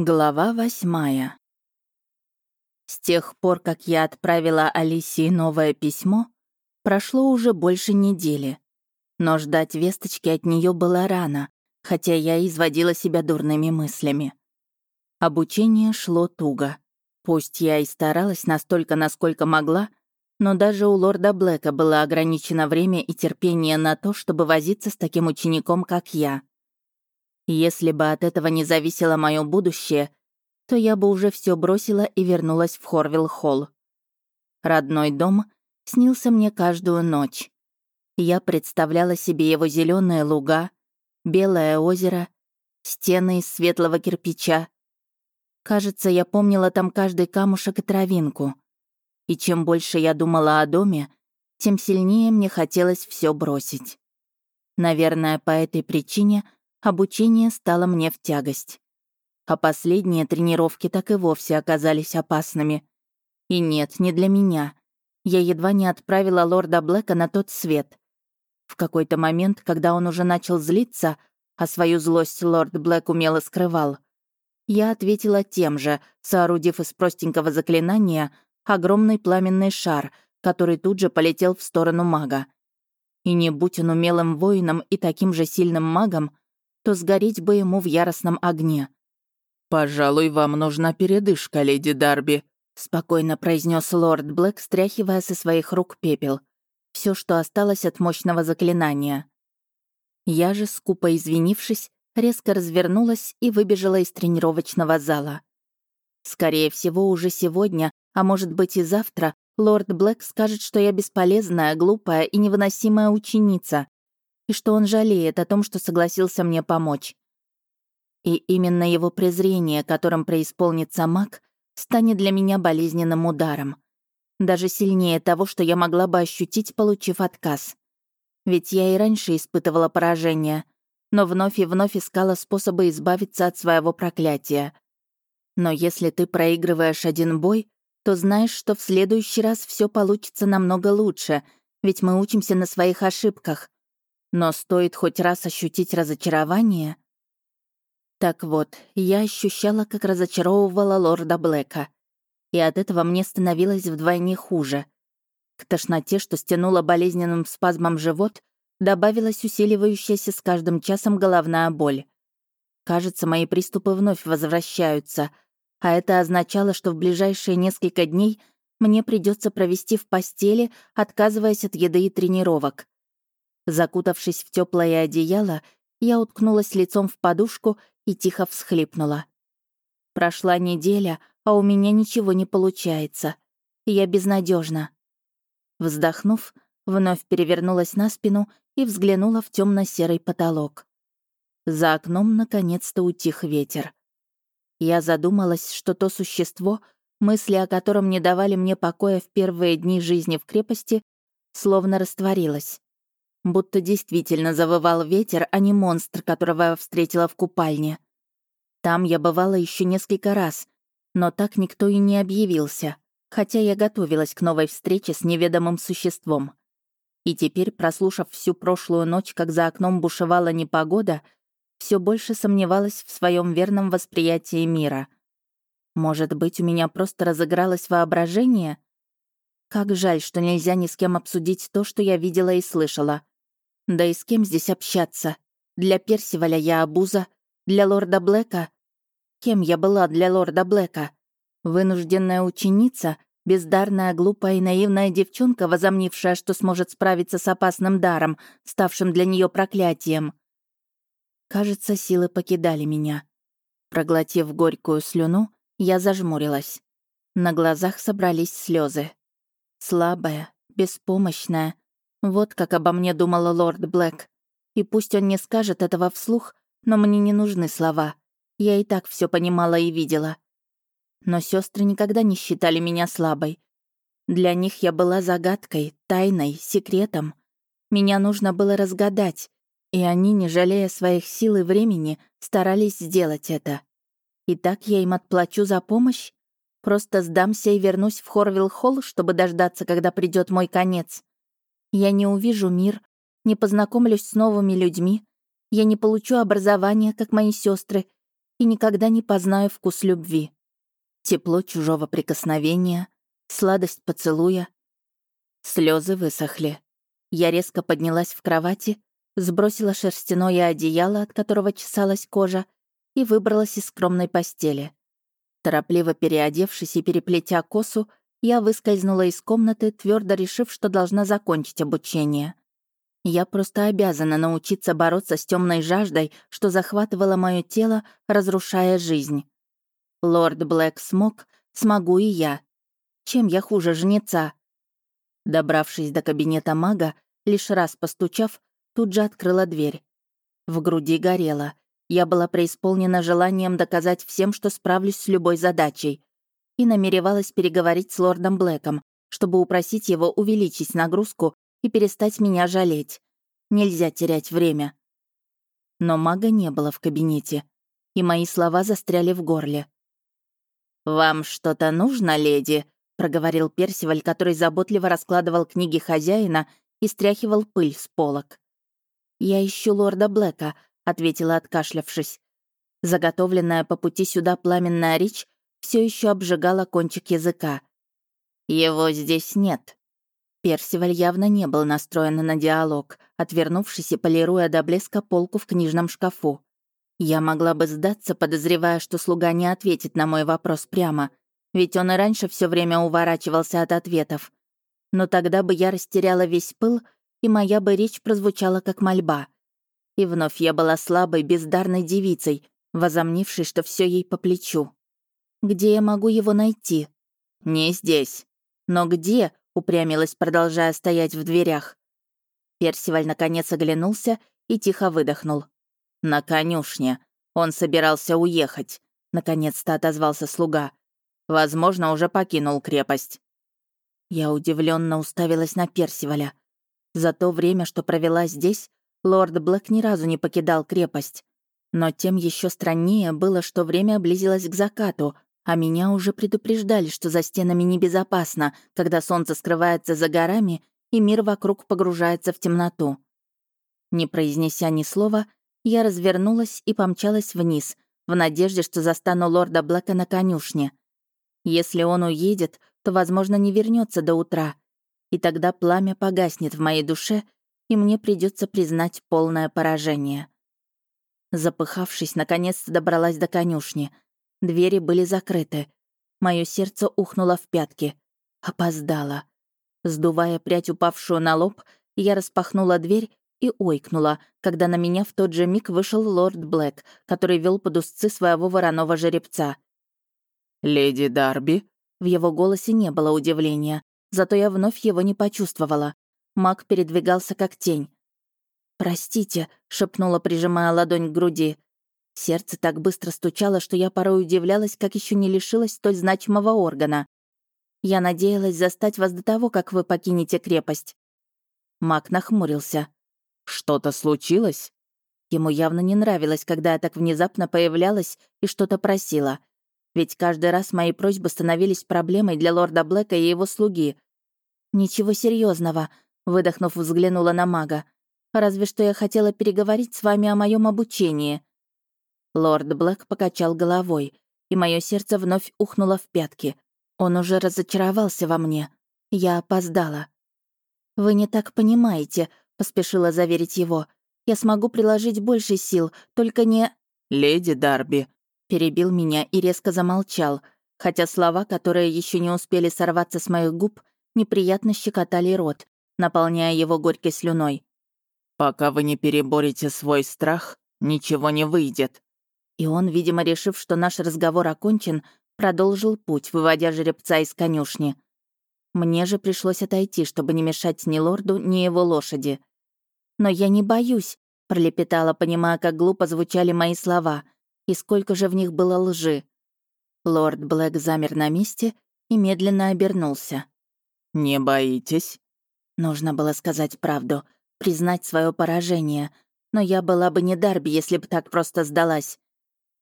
Глава восьмая. С тех пор, как я отправила Алисии новое письмо, прошло уже больше недели. Но ждать весточки от нее было рано, хотя я изводила себя дурными мыслями. Обучение шло туго. Пусть я и старалась настолько, насколько могла, но даже у лорда Блэка было ограничено время и терпение на то, чтобы возиться с таким учеником, как я. Если бы от этого не зависело мое будущее, то я бы уже все бросила и вернулась в Хорвилл-Холл. Родной дом снился мне каждую ночь. Я представляла себе его зеленые луга, белое озеро, стены из светлого кирпича. Кажется, я помнила там каждый камушек и травинку. И чем больше я думала о доме, тем сильнее мне хотелось все бросить. Наверное, по этой причине — обучение стало мне в тягость. А последние тренировки так и вовсе оказались опасными. И нет, не для меня. Я едва не отправила лорда Блэка на тот свет. В какой-то момент, когда он уже начал злиться, а свою злость лорд Блэк умело скрывал, я ответила тем же, соорудив из простенького заклинания огромный пламенный шар, который тут же полетел в сторону мага. И не будь он умелым воином и таким же сильным магом, то сгореть бы ему в яростном огне. «Пожалуй, вам нужна передышка, леди Дарби», — спокойно произнес лорд Блэк, стряхивая со своих рук пепел. Все, что осталось от мощного заклинания. Я же, скупо извинившись, резко развернулась и выбежала из тренировочного зала. Скорее всего, уже сегодня, а может быть и завтра, лорд Блэк скажет, что я бесполезная, глупая и невыносимая ученица, и что он жалеет о том, что согласился мне помочь. И именно его презрение, которым преисполнится маг, станет для меня болезненным ударом. Даже сильнее того, что я могла бы ощутить, получив отказ. Ведь я и раньше испытывала поражение, но вновь и вновь искала способы избавиться от своего проклятия. Но если ты проигрываешь один бой, то знаешь, что в следующий раз все получится намного лучше, ведь мы учимся на своих ошибках. Но стоит хоть раз ощутить разочарование... Так вот, я ощущала, как разочаровывала лорда Блэка. И от этого мне становилось вдвойне хуже. К тошноте, что стянула болезненным спазмом живот, добавилась усиливающаяся с каждым часом головная боль. Кажется, мои приступы вновь возвращаются, а это означало, что в ближайшие несколько дней мне придется провести в постели, отказываясь от еды и тренировок. Закутавшись в теплое одеяло, я уткнулась лицом в подушку и тихо всхлипнула. Прошла неделя, а у меня ничего не получается. Я безнадежна. Вздохнув, вновь перевернулась на спину и взглянула в темно серый потолок. За окном наконец-то утих ветер. Я задумалась, что то существо, мысли о котором не давали мне покоя в первые дни жизни в крепости, словно растворилось будто действительно завывал ветер, а не монстр, которого я встретила в купальне. Там я бывала еще несколько раз, но так никто и не объявился, хотя я готовилась к новой встрече с неведомым существом. И теперь, прослушав всю прошлую ночь, как за окном бушевала непогода, все больше сомневалась в своем верном восприятии мира. Может быть, у меня просто разыгралось воображение? Как жаль, что нельзя ни с кем обсудить то, что я видела и слышала. Да и с кем здесь общаться? Для Персиваля я обуза, для лорда Блэка... Кем я была для лорда Блэка? Вынужденная ученица, бездарная, глупая и наивная девчонка, возомнившая, что сможет справиться с опасным даром, ставшим для нее проклятием. Кажется, силы покидали меня. Проглотив горькую слюну, я зажмурилась. На глазах собрались слезы. Слабая, беспомощная, вот как обо мне думала лорд Блэк. И пусть он не скажет этого вслух, но мне не нужны слова. Я и так все понимала и видела. Но сестры никогда не считали меня слабой. Для них я была загадкой, тайной, секретом. Меня нужно было разгадать, и они, не жалея своих сил и времени, старались сделать это. И так я им отплачу за помощь? Просто сдамся и вернусь в Хорвилл-Холл, чтобы дождаться, когда придет мой конец. Я не увижу мир, не познакомлюсь с новыми людьми, я не получу образование, как мои сестры, и никогда не познаю вкус любви. Тепло чужого прикосновения, сладость поцелуя. Слезы высохли. Я резко поднялась в кровати, сбросила шерстяное одеяло, от которого чесалась кожа, и выбралась из скромной постели. Торопливо переодевшись и переплетя косу, я выскользнула из комнаты, твердо решив, что должна закончить обучение. Я просто обязана научиться бороться с темной жаждой, что захватывала мое тело, разрушая жизнь. Лорд Блэк смог, смогу и я. Чем я хуже жнеца? Добравшись до кабинета мага, лишь раз постучав, тут же открыла дверь. В груди горело. Я была преисполнена желанием доказать всем, что справлюсь с любой задачей. И намеревалась переговорить с лордом Блэком, чтобы упросить его увеличить нагрузку и перестать меня жалеть. Нельзя терять время. Но мага не было в кабинете, и мои слова застряли в горле. «Вам что-то нужно, леди?» — проговорил Персиваль, который заботливо раскладывал книги хозяина и стряхивал пыль с полок. «Я ищу лорда Блэка», — ответила, откашлявшись. Заготовленная по пути сюда пламенная речь все еще обжигала кончик языка. «Его здесь нет», Персиваль явно не был настроен на диалог, отвернувшись и полируя до блеска полку в книжном шкафу. Я могла бы сдаться, подозревая, что слуга не ответит на мой вопрос прямо, ведь он и раньше все время уворачивался от ответов. Но тогда бы я растеряла весь пыл, и моя бы речь прозвучала как мольба. И вновь я была слабой, бездарной девицей, возомнившей, что все ей по плечу. Где я могу его найти? Не здесь. Но где, упрямилась, продолжая стоять в дверях. Персиваль наконец оглянулся и тихо выдохнул. «На конюшне. Он собирался уехать», — наконец-то отозвался слуга. «Возможно, уже покинул крепость». Я удивленно уставилась на Персиваля. За то время, что провела здесь, лорд Блэк ни разу не покидал крепость. Но тем еще страннее было, что время близилось к закату, а меня уже предупреждали, что за стенами небезопасно, когда солнце скрывается за горами и мир вокруг погружается в темноту. Не произнеся ни слова, я развернулась и помчалась вниз, в надежде, что застану лорда Блэка на конюшне. Если он уедет, то, возможно, не вернется до утра, и тогда пламя погаснет в моей душе, и мне придется признать полное поражение. Запыхавшись, наконец добралась до конюшни — Двери были закрыты. Мое сердце ухнуло в пятки. Опоздала. Сдувая прядь, упавшую на лоб, я распахнула дверь и ойкнула, когда на меня в тот же миг вышел лорд Блэк, который вел под узцы своего вороного жеребца. «Леди Дарби?» В его голосе не было удивления, зато я вновь его не почувствовала. Маг передвигался как тень. «Простите», — шепнула, прижимая ладонь к груди. Сердце так быстро стучало, что я порой удивлялась, как еще не лишилась столь значимого органа. Я надеялась застать вас до того, как вы покинете крепость. Мак нахмурился. «Что-то случилось?» Ему явно не нравилось, когда я так внезапно появлялась и что-то просила. Ведь каждый раз мои просьбы становились проблемой для лорда Блэка и его слуги. «Ничего серьезного, выдохнув, взглянула на мага. «Разве что я хотела переговорить с вами о моем обучении». Лорд Блэк покачал головой, и мое сердце вновь ухнуло в пятки. Он уже разочаровался во мне. Я опоздала. «Вы не так понимаете», — поспешила заверить его. «Я смогу приложить больше сил, только не...» «Леди Дарби», — перебил меня и резко замолчал, хотя слова, которые еще не успели сорваться с моих губ, неприятно щекотали рот, наполняя его горькой слюной. «Пока вы не переборете свой страх, ничего не выйдет. И он, видимо, решив, что наш разговор окончен, продолжил путь, выводя жеребца из конюшни. Мне же пришлось отойти, чтобы не мешать ни лорду, ни его лошади. «Но я не боюсь», — пролепетала, понимая, как глупо звучали мои слова, и сколько же в них было лжи. Лорд Блэк замер на месте и медленно обернулся. «Не боитесь?» Нужно было сказать правду, признать свое поражение, но я была бы не Дарби, если бы так просто сдалась.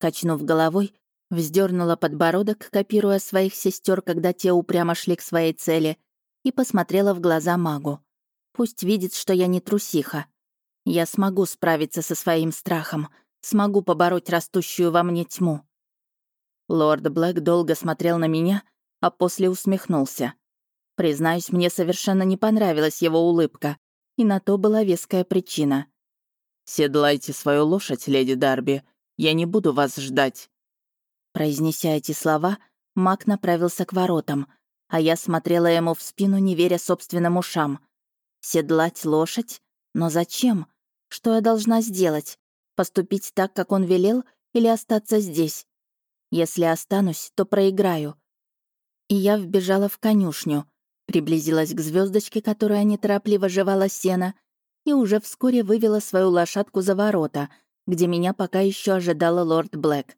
Качнув головой, вздернула подбородок, копируя своих сестер, когда те упрямо шли к своей цели, и посмотрела в глаза магу. Пусть видит, что я не трусиха. Я смогу справиться со своим страхом. смогу побороть растущую во мне тьму». Лорд Блэк долго смотрел на меня, а после усмехнулся. Признаюсь, мне совершенно не понравилась его улыбка, и на то была веская причина. «Седлайте свою лошадь, леди Дарби, я не буду вас ждать». Произнеся эти слова, маг направился к воротам, а я смотрела ему в спину, не веря собственным ушам. Седлать лошадь? Но зачем? Что я должна сделать? Поступить так, как он велел, или остаться здесь? Если останусь, то проиграю. И я вбежала в конюшню, приблизилась к звездочке, которая неторопливо жевала сено, и уже вскоре вывела свою лошадку за ворота, где меня пока еще ожидала лорд Блэк.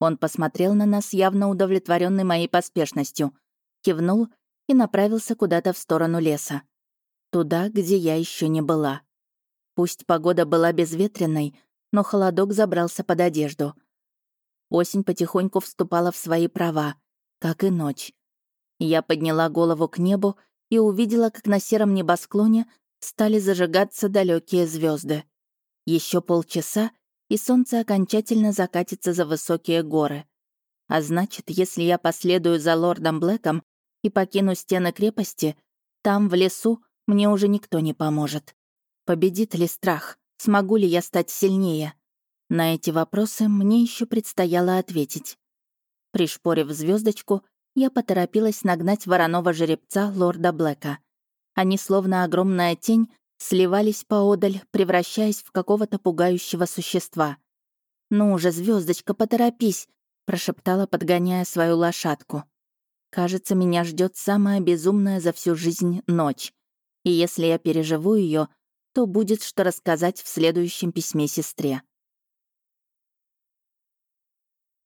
Он посмотрел на нас, явно удовлетворенный моей поспешностью, кивнул и направился куда-то в сторону леса. Туда, где я еще не была. Пусть погода была безветренной, но холодок забрался под одежду. Осень потихоньку вступала в свои права, как и ночь. Я подняла голову к небу и увидела, как на сером небосклоне стали зажигаться далекие звезды. Еще полчаса, и солнце окончательно закатится за высокие горы. А значит, если я последую за лордом Блэком и покину стены крепости, там, в лесу, мне уже никто не поможет. Победит ли страх? Смогу ли я стать сильнее? На эти вопросы мне еще предстояло ответить. Пришпорив звездочку, я поторопилась нагнать вороного жеребца лорда Блэка. Они, словно огромная тень, сливались поодаль, превращаясь в какого-то пугающего существа. «Ну уже звездочка, поторопись!» — прошептала, подгоняя свою лошадку. «Кажется, меня ждет самая безумная за всю жизнь ночь. И если я переживу ее, то будет что рассказать в следующем письме сестре.